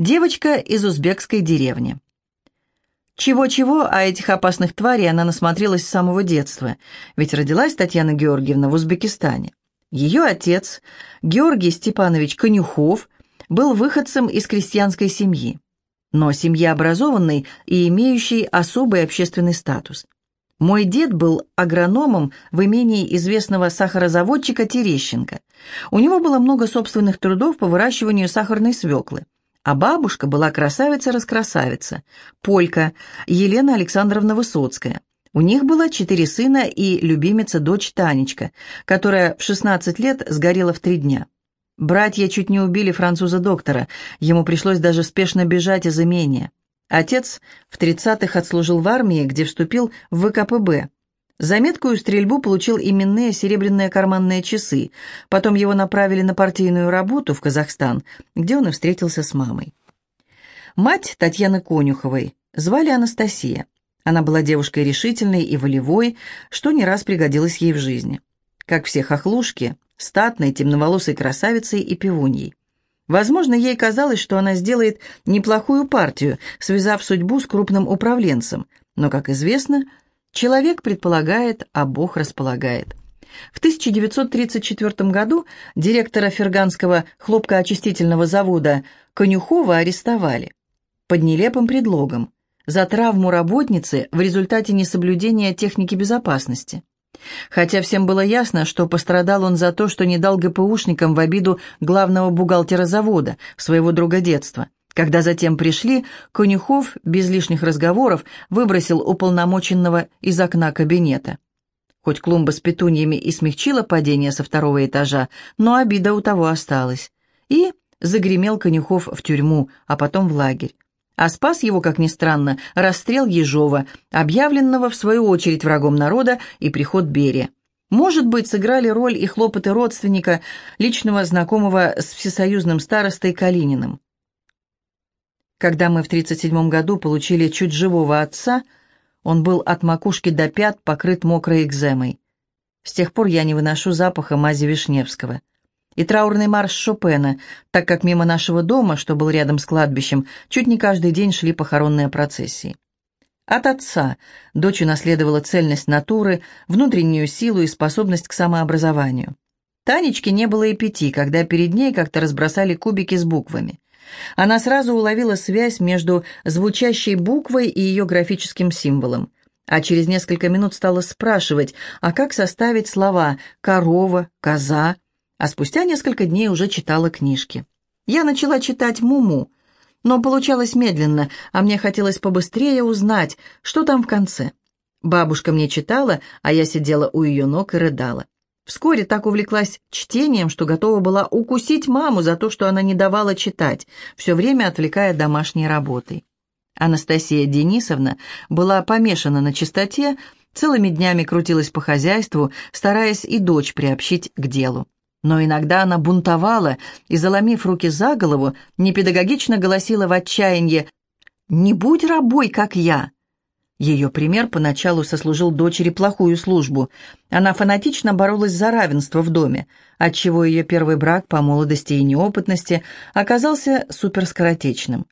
Девочка из узбекской деревни. Чего-чего, а этих опасных тварей она насмотрелась с самого детства, ведь родилась Татьяна Георгиевна в Узбекистане. Ее отец, Георгий Степанович Конюхов, был выходцем из крестьянской семьи, но семьи образованной и имеющей особый общественный статус. Мой дед был агрономом в имении известного сахарозаводчика Терещенко. У него было много собственных трудов по выращиванию сахарной свеклы. А бабушка была красавица-раскрасавица, полька Елена Александровна Высоцкая. У них было четыре сына и любимица дочь Танечка, которая в 16 лет сгорела в три дня. Братья чуть не убили француза-доктора, ему пришлось даже спешно бежать из имения. Отец в 30-х отслужил в армии, где вступил в ВКПБ, за меткую стрельбу получил именные серебряные карманные часы. Потом его направили на партийную работу в Казахстан, где он и встретился с мамой. Мать Татьяны Конюховой звали Анастасия. Она была девушкой решительной и волевой, что не раз пригодилось ей в жизни. Как все хохлушки, статной, темноволосой красавицей и пивуньей. Возможно, ей казалось, что она сделает неплохую партию, связав судьбу с крупным управленцем, но, как известно, Человек предполагает, а Бог располагает. В 1934 году директора Ферганского хлопкоочистительного завода Конюхова арестовали под нелепым предлогом за травму работницы в результате несоблюдения техники безопасности. Хотя всем было ясно, что пострадал он за то, что не дал ГПУшникам в обиду главного бухгалтера завода, своего друга детства – когда затем пришли, Конюхов без лишних разговоров выбросил уполномоченного из окна кабинета. Хоть клумба с петуньями и смягчила падение со второго этажа, но обида у того осталась. И загремел Конюхов в тюрьму, а потом в лагерь. А спас его, как ни странно, расстрел Ежова, объявленного в свою очередь врагом народа, и приход Берия. Может быть, сыграли роль и хлопоты родственника, личного знакомого с всесоюзным старостой Калининым. Когда мы в 1937 году получили чуть живого отца, он был от макушки до пят покрыт мокрой экземой. С тех пор я не выношу запаха мази Вишневского. И траурный марш Шопена, так как мимо нашего дома, что был рядом с кладбищем, чуть не каждый день шли похоронные процессии. От отца дочь унаследовала цельность натуры, внутреннюю силу и способность к самообразованию. Танечке не было и пяти, когда перед ней как-то разбросали кубики с буквами. Она сразу уловила связь между звучащей буквой и ее графическим символом, а через несколько минут стала спрашивать, а как составить слова «корова», «коза», а спустя несколько дней уже читала книжки. Я начала читать «Муму», но получалось медленно, а мне хотелось побыстрее узнать, что там в конце. Бабушка мне читала, а я сидела у ее ног и рыдала. Вскоре так увлеклась чтением, что готова была укусить маму за то, что она не давала читать, все время отвлекая домашней работой. Анастасия Денисовна была помешана на чистоте, целыми днями крутилась по хозяйству, стараясь и дочь приобщить к делу. Но иногда она бунтовала и, заломив руки за голову, непедагогично голосила в отчаянии «Не будь рабой, как я!» Ее пример поначалу сослужил дочери плохую службу. Она фанатично боролась за равенство в доме, отчего ее первый брак по молодости и неопытности оказался суперскоротечным.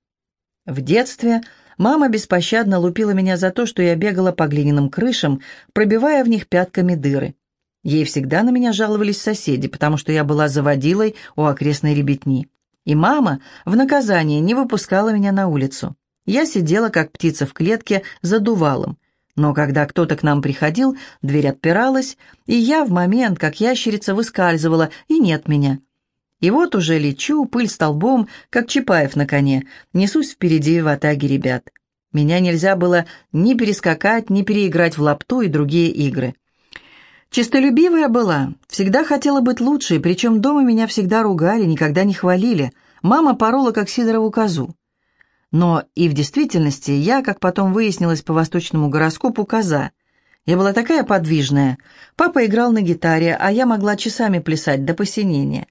В детстве мама беспощадно лупила меня за то, что я бегала по глиняным крышам, пробивая в них пятками дыры. Ей всегда на меня жаловались соседи, потому что я была заводилой у окрестной ребятни. И мама в наказание не выпускала меня на улицу. Я сидела, как птица в клетке, за дувалом. Но когда кто-то к нам приходил, дверь отпиралась, и я в момент, как ящерица, выскальзывала, и нет меня. И вот уже лечу, пыль столбом, как Чапаев на коне, несусь впереди в атаге ребят. Меня нельзя было ни перескакать, ни переиграть в лапту и другие игры. Чистолюбивая была, всегда хотела быть лучшей, причем дома меня всегда ругали, никогда не хвалили. Мама порола, как Сидорову козу. Но и в действительности я, как потом выяснилось по восточному гороскопу, коза. Я была такая подвижная. Папа играл на гитаре, а я могла часами плясать до посинения.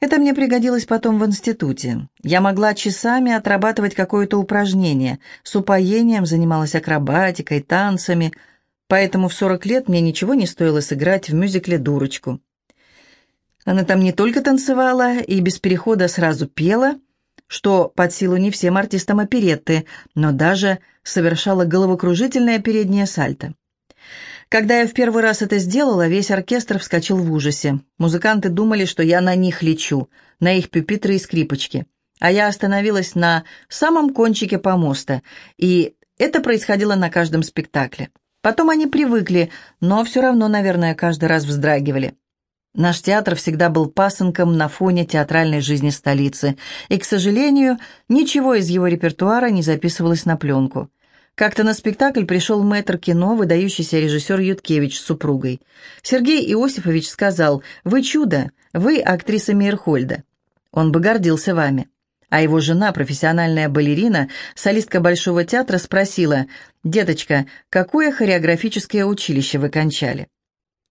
Это мне пригодилось потом в институте. Я могла часами отрабатывать какое-то упражнение, с упоением занималась акробатикой, танцами, поэтому в 40 лет мне ничего не стоило сыграть в мюзикле «Дурочку». Она там не только танцевала и без перехода сразу пела – что под силу не всем артистам оперетты, но даже совершала головокружительное переднее сальто. Когда я в первый раз это сделала, весь оркестр вскочил в ужасе. Музыканты думали, что я на них лечу, на их пюпитры и скрипочки. А я остановилась на самом кончике помоста, и это происходило на каждом спектакле. Потом они привыкли, но все равно, наверное, каждый раз вздрагивали. Наш театр всегда был пасынком на фоне театральной жизни столицы, и, к сожалению, ничего из его репертуара не записывалось на пленку. Как-то на спектакль пришел мэтр кино, выдающийся режиссер Юткевич с супругой. Сергей Иосифович сказал, «Вы чудо, вы актриса Мейерхольда. Он бы гордился вами». А его жена, профессиональная балерина, солистка Большого театра, спросила, «Деточка, какое хореографическое училище вы кончали?»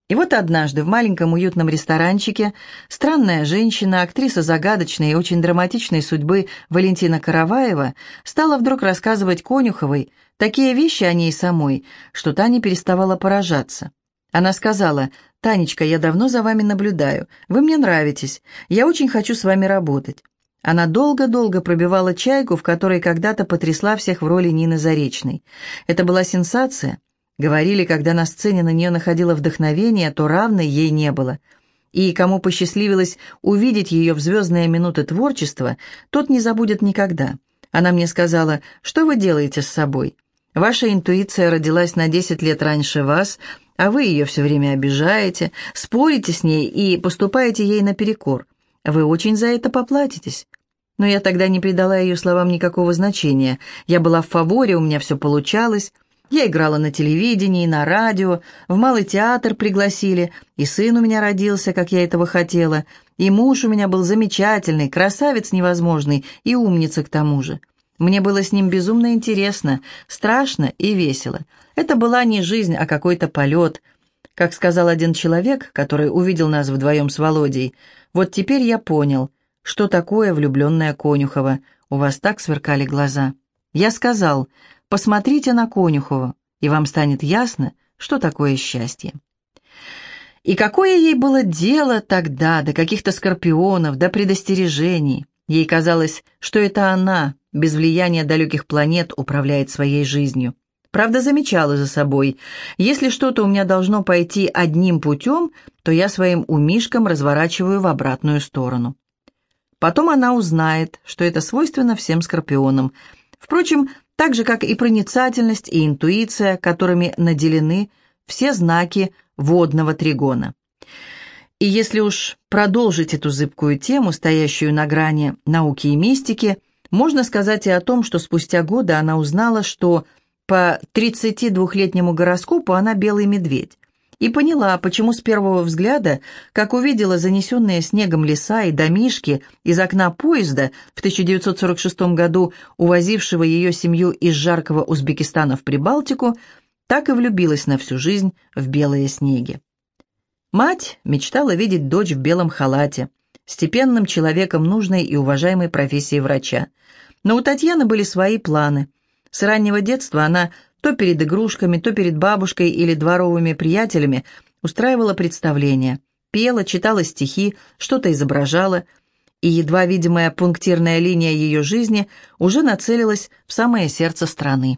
И вот однажды в маленьком уютном ресторанчике странная женщина, актриса загадочной и очень драматичной судьбы Валентина Караваева, стала вдруг рассказывать Конюховой такие вещи о ней самой, что та не переставала поражаться. Она сказала, «Танечка, я давно за вами наблюдаю, вы мне нравитесь, я очень хочу с вами работать». Она долго-долго пробивала чайку, в которой когда-то потрясла всех в роли Нины Заречной. Это была сенсация, Говорили, когда на сцене на нее находило вдохновение, то равной ей не было. И кому посчастливилось увидеть ее в звездные минуты творчества, тот не забудет никогда. Она мне сказала, что вы делаете с собой? Ваша интуиция родилась на 10 лет раньше вас, а вы ее все время обижаете, спорите с ней и поступаете ей наперекор. Вы очень за это поплатитесь. Но я тогда не придала ее словам никакого значения. Я была в фаворе, у меня все получалось. Я играла на телевидении, на радио, в малый театр пригласили, и сын у меня родился, как я этого хотела, и муж у меня был замечательный, красавец невозможный и умница к тому же. Мне было с ним безумно интересно, страшно и весело. Это была не жизнь, а какой-то полет. Как сказал один человек, который увидел нас вдвоем с Володей, «Вот теперь я понял, что такое влюбленная Конюхова. У вас так сверкали глаза». Я сказал, Посмотрите на Конюхова, и вам станет ясно, что такое счастье. И какое ей было дело тогда до каких-то скорпионов, до предостережений. Ей казалось, что это она, без влияния далеких планет, управляет своей жизнью. Правда, замечала за собой, если что-то у меня должно пойти одним путем, то я своим умишком разворачиваю в обратную сторону. Потом она узнает, что это свойственно всем скорпионам. Впрочем, так же, как и проницательность и интуиция, которыми наделены все знаки водного тригона. И если уж продолжить эту зыбкую тему, стоящую на грани науки и мистики, можно сказать и о том, что спустя годы она узнала, что по 32-летнему гороскопу она белый медведь, и поняла, почему с первого взгляда, как увидела занесенные снегом леса и домишки из окна поезда в 1946 году, увозившего ее семью из жаркого Узбекистана в Прибалтику, так и влюбилась на всю жизнь в белые снеги. Мать мечтала видеть дочь в белом халате, степенным человеком нужной и уважаемой профессии врача. Но у Татьяны были свои планы. С раннего детства она то перед игрушками, то перед бабушкой или дворовыми приятелями устраивала представления, пела, читала стихи, что-то изображала, и едва видимая пунктирная линия ее жизни уже нацелилась в самое сердце страны.